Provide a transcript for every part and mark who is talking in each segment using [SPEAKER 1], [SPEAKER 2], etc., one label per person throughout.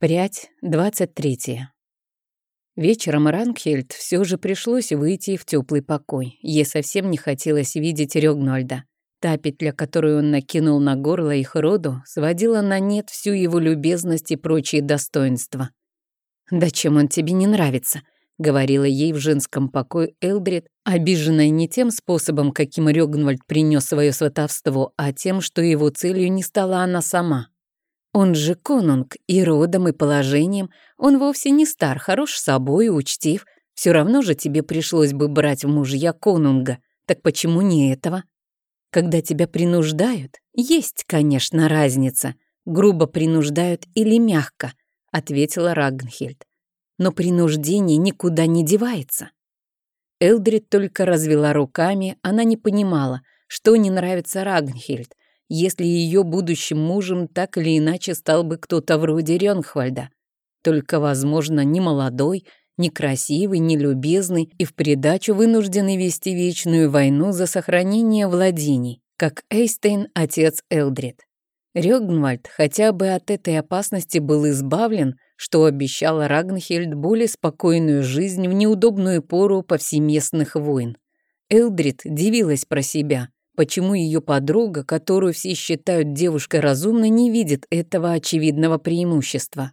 [SPEAKER 1] Прядь, 23. Вечером Рангхельд все же пришлось выйти в теплый покой. Ей совсем не хотелось видеть Рёгнольда. Та петля, которую он накинул на горло их роду, сводила на нет всю его любезность и прочие достоинства. «Да чем он тебе не нравится?» — говорила ей в женском покое Элдрид, обиженная не тем способом, каким Рёгнвальд принес свое сватовство, а тем, что его целью не стала она сама. Он же конунг, и родом, и положением. Он вовсе не стар, хорош собой, учтив. Все равно же тебе пришлось бы брать в мужья конунга. Так почему не этого? Когда тебя принуждают, есть, конечно, разница. Грубо принуждают или мягко, ответила Рагнхельд. Но принуждение никуда не девается. Элдрид только развела руками, она не понимала, что не нравится Рагнхельд, если ее будущим мужем так или иначе стал бы кто-то вроде Ренхвальда. Только, возможно, не молодой, не красивый, не любезный и в придачу вынужденный вести вечную войну за сохранение владений, как Эйстейн, отец Элдрид. Рёгнвальд хотя бы от этой опасности был избавлен, что обещало Рагнхельд более спокойную жизнь в неудобную пору повсеместных войн. Элдрид дивилась про себя – почему ее подруга, которую все считают девушкой разумной, не видит этого очевидного преимущества.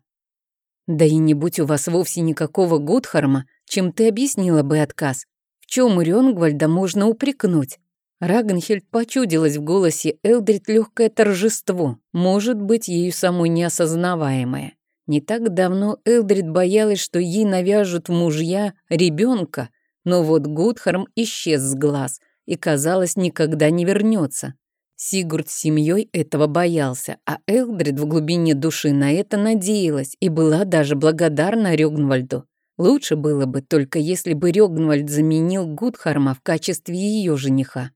[SPEAKER 1] Да и не будь у вас вовсе никакого Гудхарма, чем ты объяснила бы отказ. В чем Рёнгвальда можно упрекнуть? Рагнхельд почудилась в голосе Элдрид легкое торжество, может быть, ею самой неосознаваемое. Не так давно Элдрид боялась, что ей навяжут мужья ребенка, но вот Гудхарм исчез с глаз, и, казалось, никогда не вернется. Сигурд с семьей этого боялся, а Элдрид в глубине души на это надеялась и была даже благодарна Рёгнвальду. Лучше было бы только если бы Рёгнвальд заменил Гудхарма в качестве ее жениха.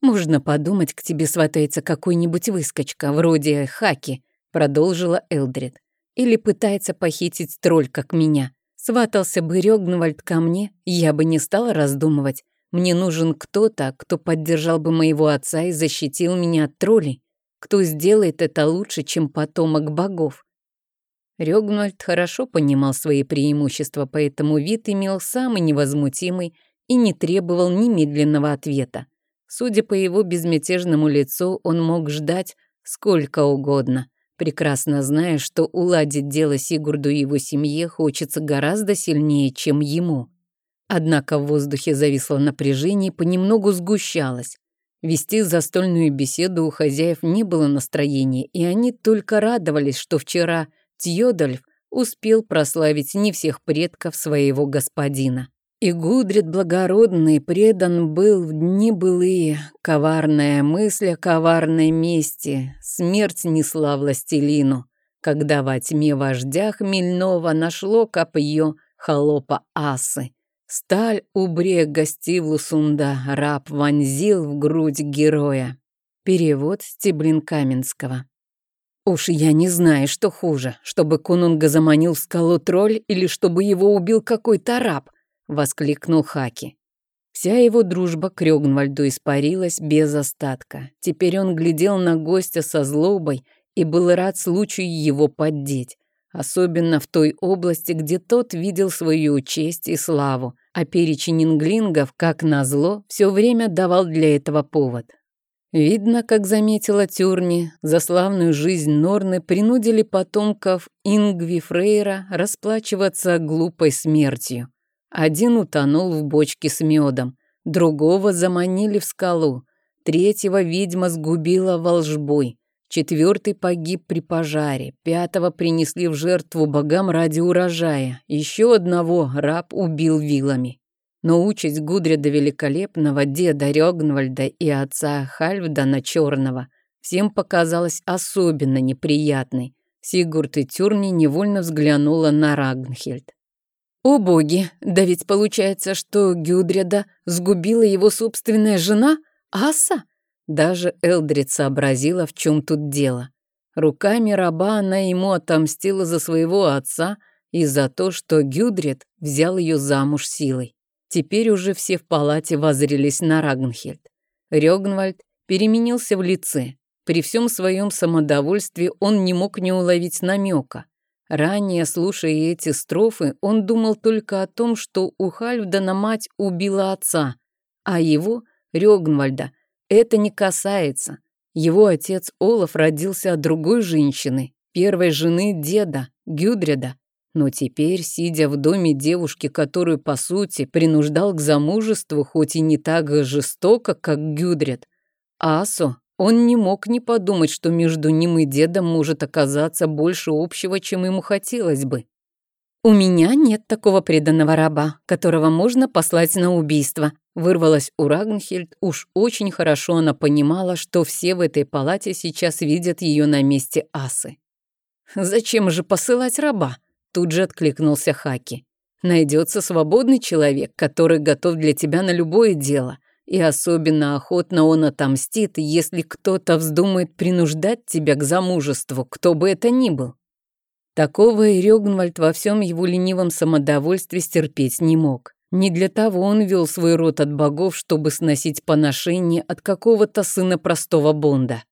[SPEAKER 1] «Можно подумать, к тебе сватается какой-нибудь выскочка, вроде Хаки», продолжила Элдрид. «Или пытается похитить тролль, как меня. Сватался бы Рёгнвальд ко мне, я бы не стала раздумывать. Мне нужен кто-то, кто поддержал бы моего отца и защитил меня от троллей. Кто сделает это лучше, чем потомок богов? Рёгнольд хорошо понимал свои преимущества, поэтому вид имел самый невозмутимый и не требовал немедленного ответа. Судя по его безмятежному лицу, он мог ждать сколько угодно, прекрасно зная, что уладить дело Сигурду и его семье хочется гораздо сильнее, чем ему. Однако в воздухе зависло напряжение и понемногу сгущалось. Вести застольную беседу у хозяев не было настроения, и они только радовались, что вчера Тьодольф успел прославить не всех предков своего господина. И Гудрид благородный предан был в дни былые, коварная мысль о коварной мести, смерть несла властелину, когда во тьме вождя хмельного нашло копье холопа асы. Сталь у брега Стивлусунда раб вонзил в грудь героя. Перевод Стеблин Каменского. Уж я не знаю, что хуже, чтобы Конунга заманил в скалу тролль или чтобы его убил какой-то раб, воскликнул Хаки. Вся его дружба к Рёгнвальду испарилась без остатка. Теперь он глядел на гостя со злобой и был рад случаю его поддеть, особенно в той области, где тот видел свою честь и славу, а перечень инглингов, как назло, все время давал для этого повод. Видно, как заметила Тюрни, за славную жизнь Норны принудили потомков Ингви Фрейра расплачиваться глупой смертью. Один утонул в бочке с медом, другого заманили в скалу, третьего ведьма сгубила волжбой, Четвертый погиб при пожаре, пятого принесли в жертву богам ради урожая, еще одного раб убил вилами. Но участь Гудрида Великолепного, деда Рёгнвальда и отца Хальфдана Черного всем показалась особенно неприятной. Сигурд и Тюрни невольно взглянула на Рагнхельд. «О боги, да ведь получается, что Гюдрида сгубила его собственная жена, Аса?» Даже Элдрид сообразила, в чем тут дело. Руками раба она ему отомстила за своего отца и за то, что Гюдрид взял ее замуж силой. Теперь уже все в палате воззрелись на Рагнхельд. Рёгнвальд переменился в лице. При всем своем самодовольстве он не мог не уловить намека. Ранее, слушая эти строфы, он думал только о том, что у Хальфдана мать убила отца, а его, Рёгнвальда, это не касается. Его отец Олаф родился от другой женщины, первой жены деда, Гюдреда. Но теперь, сидя в доме девушки, которую, по сути, принуждал к замужеству, хоть и не так жестоко, как Гюдред, Асо он не мог не подумать, что между ним и дедом может оказаться больше общего, чем ему хотелось бы. «У меня нет такого преданного раба, которого можно послать на убийство», вырвалась у Рагнхельд. Уж очень хорошо она понимала, что все в этой палате сейчас видят ее на месте асы. «Зачем же посылать раба?» Тут же откликнулся Хаки. «Найдется свободный человек, который готов для тебя на любое дело. И особенно охотно он отомстит, если кто-то вздумает принуждать тебя к замужеству, кто бы это ни был. Такого и Рёгнвальд во всем его ленивом самодовольстве стерпеть не мог. Не для того он вел свой род от богов, чтобы сносить поношение от какого-то сына простого Бонда.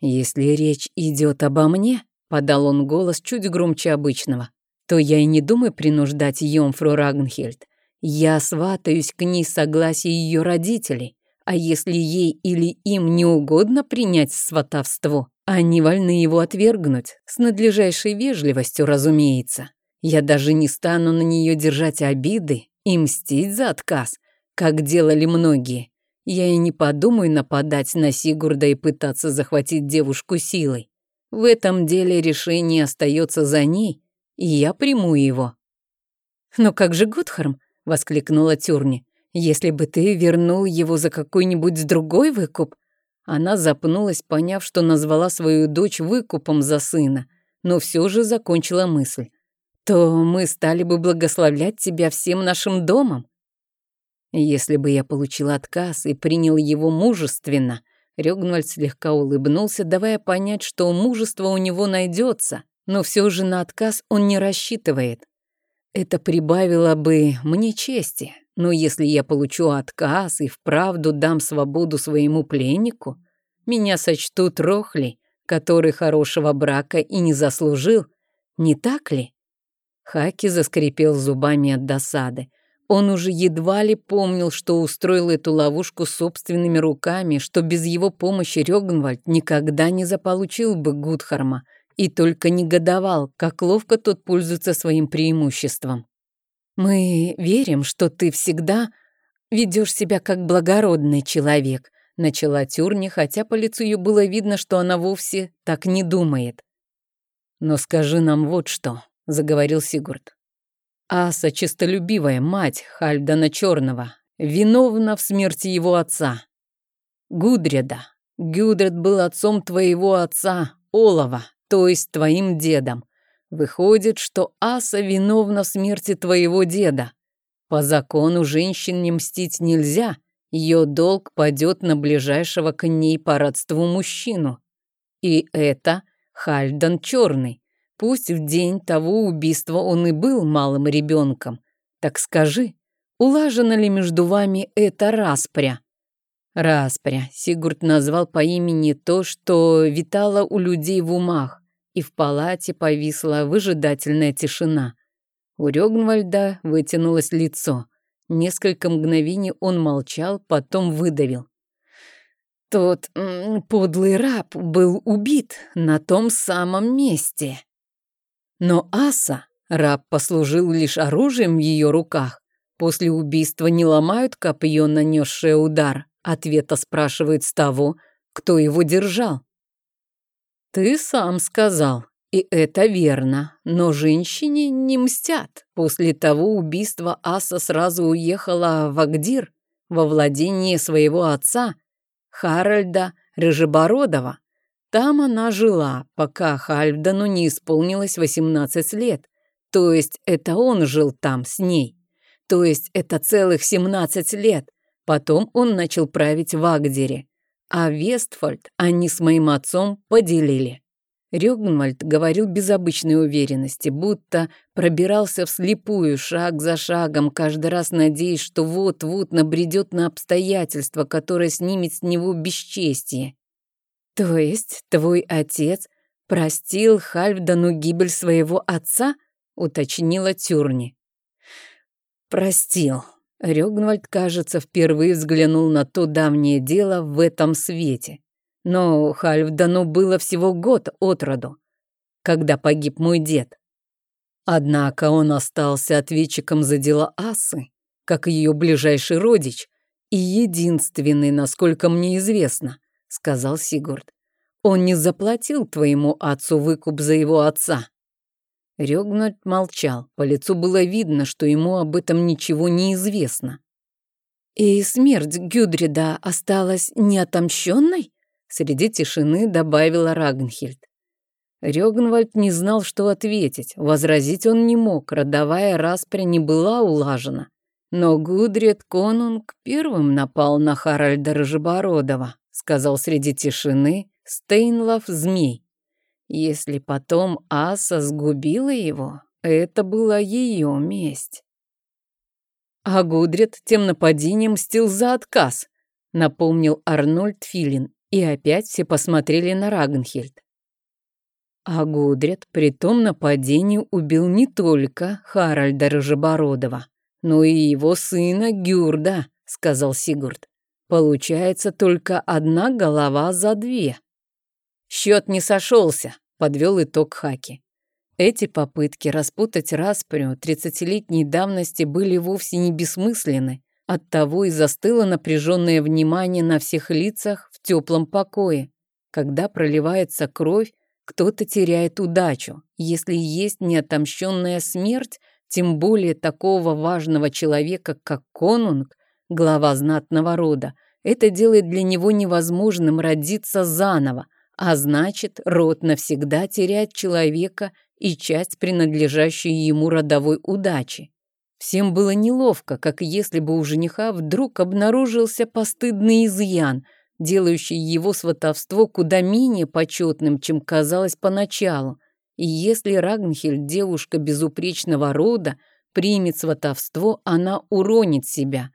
[SPEAKER 1] «Если речь идет обо мне», — подал он голос чуть громче обычного, «то я и не думаю принуждать Йомфру Рагнхельд. Я сватаюсь к ней согласие ее родителей, а если ей или им не угодно принять сватовство, они вольны его отвергнуть, с надлежащей вежливостью, разумеется. Я даже не стану на нее держать обиды и мстить за отказ, как делали многие. Я и не подумаю нападать на Сигурда и пытаться захватить девушку силой. В этом деле решение остается за ней, и я приму его. Но как же Готхарм? — воскликнула Тюрни. «Если бы ты вернул его за какой-нибудь другой выкуп?» Она запнулась, поняв, что назвала свою дочь выкупом за сына, но все же закончила мысль. «То мы стали бы благословлять тебя всем нашим домом?» «Если бы я получил отказ и принял его мужественно», Рёгнвальд слегка улыбнулся, давая понять, что мужество у него найдется, но все же на отказ он не рассчитывает. Это прибавило бы мне чести, но если я получу отказ и вправду дам свободу своему пленнику, меня сочтут рохли, который хорошего брака и не заслужил, не так ли? Хаки заскрипел зубами от досады. Он уже едва ли помнил, что устроил эту ловушку собственными руками, что без его помощи Рёгнвальд никогда не заполучил бы Гудхарма — и только негодовал, как ловко тот пользуется своим преимуществом. «Мы верим, что ты всегда ведешь себя как благородный человек», начала Тюрни, хотя по лицу ее было видно, что она вовсе так не думает. «Но скажи нам вот что», — заговорил Сигурд. «Аса, честолюбивая мать Хальдана Черного, виновна в смерти его отца. Гудреда. Гудред был отцом твоего отца, Олова, то есть твоим дедом. Выходит, что Аса виновна в смерти твоего деда. По закону женщин не мстить нельзя, ее долг падет на ближайшего к ней по родству мужчину. И это Хальдан Черный. Пусть в день того убийства он и был малым ребенком. Так скажи, улажена ли между вами эта распря? Распря. Сигурд назвал по имени то, что витало у людей в умах и в палате повисла выжидательная тишина. У Рёгнвальда вытянулось лицо. Несколько мгновений он молчал, потом выдавил. Тот подлый раб был убит на том самом месте. Но Аса, раб послужил лишь оружием в ее руках. После убийства не ломают копье, нанесшее удар. Ответа спрашивают с того, кто его держал. «Ты сам сказал, и это верно, но женщине не мстят. После того убийства Аса сразу уехала в Агдир, во владение своего отца, Харальда Рыжебородова. Там она жила, пока Хальфдану не исполнилось 18 лет. То есть это он жил там с ней. То есть это целых 17 лет. Потом он начал править в Агдире а Вестфальд они с моим отцом поделили. Рёгнвальд говорил без обычной уверенности, будто пробирался вслепую, шаг за шагом, каждый раз надеясь, что вот-вот набредет на обстоятельства, которое снимет с него бесчестие. То есть твой отец «Простил Хальфдану гибель своего отца?» — уточнила Тюрни. «Простил». Рёгнвальд, кажется, впервые взглянул на то давнее дело в этом свете. Но Хальфдану было всего год от роду, когда погиб мой дед. Однако он остался ответчиком за дела Асы, как ее ближайший родич, и единственный, насколько мне известно, сказал Сигурд. Он не заплатил твоему отцу выкуп за его отца. Рёгнальд молчал. По лицу было видно, что ему об этом ничего не известно. «И смерть Гюдрида осталась неотомщенной?» Среди тишины добавила Рагнхильд. Рёгнвальд не знал, что ответить. Возразить он не мог, родовая распря не была улажена. Но Гудрид Конунг первым напал на Харальда Рыжебородова, сказал среди тишины Стейнлов Змей. Если потом Аса сгубила его, это была ее месть. А Гудрид тем нападением мстил за отказ, напомнил Арнольд Филин, и опять все посмотрели на Рагнхельд. А Гудрид при том нападении убил не только Харальда Рыжебородова, но и его сына Гюрда, сказал Сигурд. Получается только одна голова за две. Счет не сошелся, подвел итог Хаки. Эти попытки распутать распрю тридцатилетней давности были вовсе не бессмысленны. Оттого и застыло напряженное внимание на всех лицах в теплом покое. Когда проливается кровь, кто-то теряет удачу. Если есть неотомщенная смерть, тем более такого важного человека, как конунг, глава знатного рода, это делает для него невозможным родиться заново, а значит, род навсегда теряет человека и часть принадлежащей ему родовой удачи. Всем было неловко, как если бы у жениха вдруг обнаружился постыдный изъян, делающий его сватовство куда менее почетным, чем казалось поначалу. И если Рагнхель, девушка безупречного рода, примет сватовство, она уронит себя.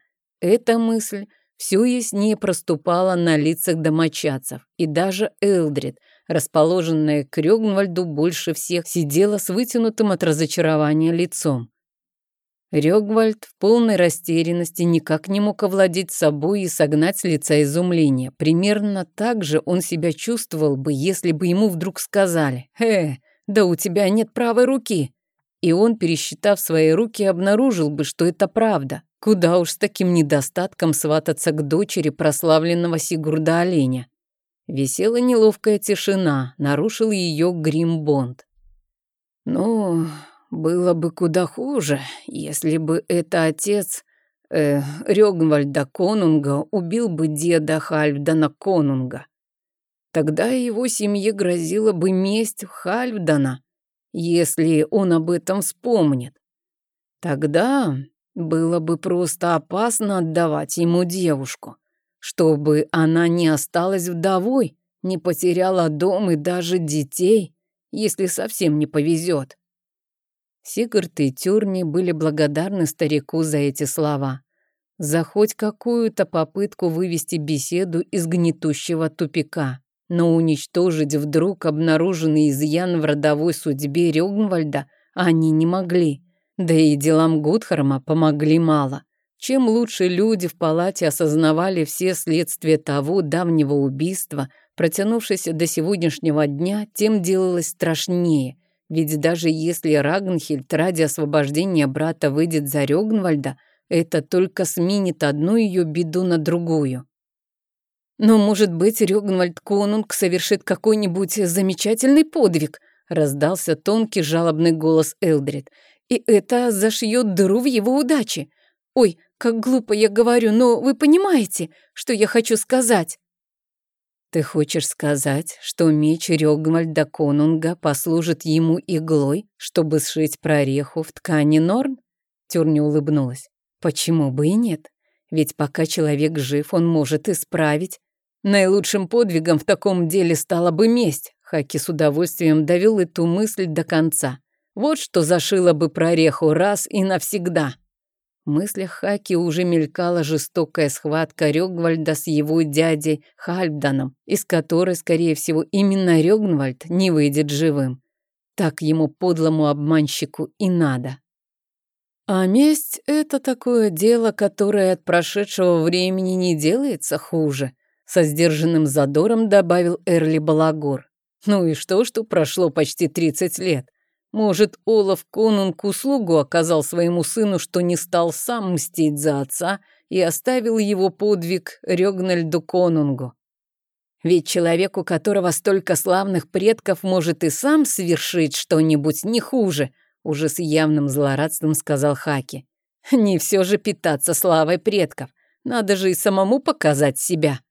[SPEAKER 1] Эта мысль все яснее проступало на лицах домочадцев, и даже Элдрид, расположенная к Рёгнвальду больше всех, сидела с вытянутым от разочарования лицом. Рёгвальд в полной растерянности никак не мог овладеть собой и согнать с лица изумление. Примерно так же он себя чувствовал бы, если бы ему вдруг сказали «Э, да у тебя нет правой руки». И он, пересчитав свои руки, обнаружил бы, что это правда. Куда уж с таким недостатком свататься к дочери прославленного Сигурда Оленя. Висела неловкая тишина, нарушил ее Гримбонд. «Ну, было бы куда хуже, если бы это отец э, Рёгнвальда Конунга убил бы деда Хальфдана Конунга. Тогда его семье грозила бы месть Хальфдана, если он об этом вспомнит. Тогда было бы просто опасно отдавать ему девушку, чтобы она не осталась вдовой, не потеряла дом и даже детей, если совсем не повезет. Сигард и Тюрни были благодарны старику за эти слова, за хоть какую-то попытку вывести беседу из гнетущего тупика. Но уничтожить вдруг обнаруженный изъян в родовой судьбе Рёгнвальда они не могли. Да и делам Гудхарма помогли мало. Чем лучше люди в палате осознавали все следствия того давнего убийства, протянувшееся до сегодняшнего дня, тем делалось страшнее. Ведь даже если Рагнхильд ради освобождения брата выйдет за Рёгнвальда, это только сменит одну ее беду на другую. Но, может быть, Рёгнвальд Конунг совершит какой-нибудь замечательный подвиг, раздался тонкий жалобный голос Элдрид и это зашьет дыру в его удаче. Ой, как глупо я говорю, но вы понимаете, что я хочу сказать?» «Ты хочешь сказать, что меч Рёгмальда Конунга послужит ему иглой, чтобы сшить прореху в ткани Норн?» Тюрни улыбнулась. «Почему бы и нет? Ведь пока человек жив, он может исправить. Наилучшим подвигом в таком деле стала бы месть». Хаки с удовольствием довел эту мысль до конца. Вот что зашило бы прореху раз и навсегда. В мыслях Хаки уже мелькала жестокая схватка Рёгвальда с его дядей Хальфданом, из которой, скорее всего, именно Рёгнвальд не выйдет живым. Так ему подлому обманщику и надо. А месть — это такое дело, которое от прошедшего времени не делается хуже, со сдержанным задором добавил Эрли Балагор. Ну и что, что прошло почти 30 лет? Может, Олаф Конунг услугу оказал своему сыну, что не стал сам мстить за отца и оставил его подвиг Рёгнальду Конунгу. Ведь человек, у которого столько славных предков, может и сам совершить что-нибудь не хуже, уже с явным злорадством сказал Хаки. Не все же питаться славой предков. Надо же и самому показать себя.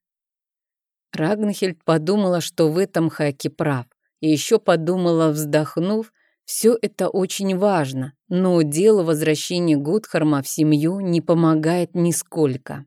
[SPEAKER 1] Рагнхельд подумала, что в этом Хаки прав. И еще подумала, вздохнув, все это очень важно, но дело возвращения Гудхарма в семью не помогает нисколько.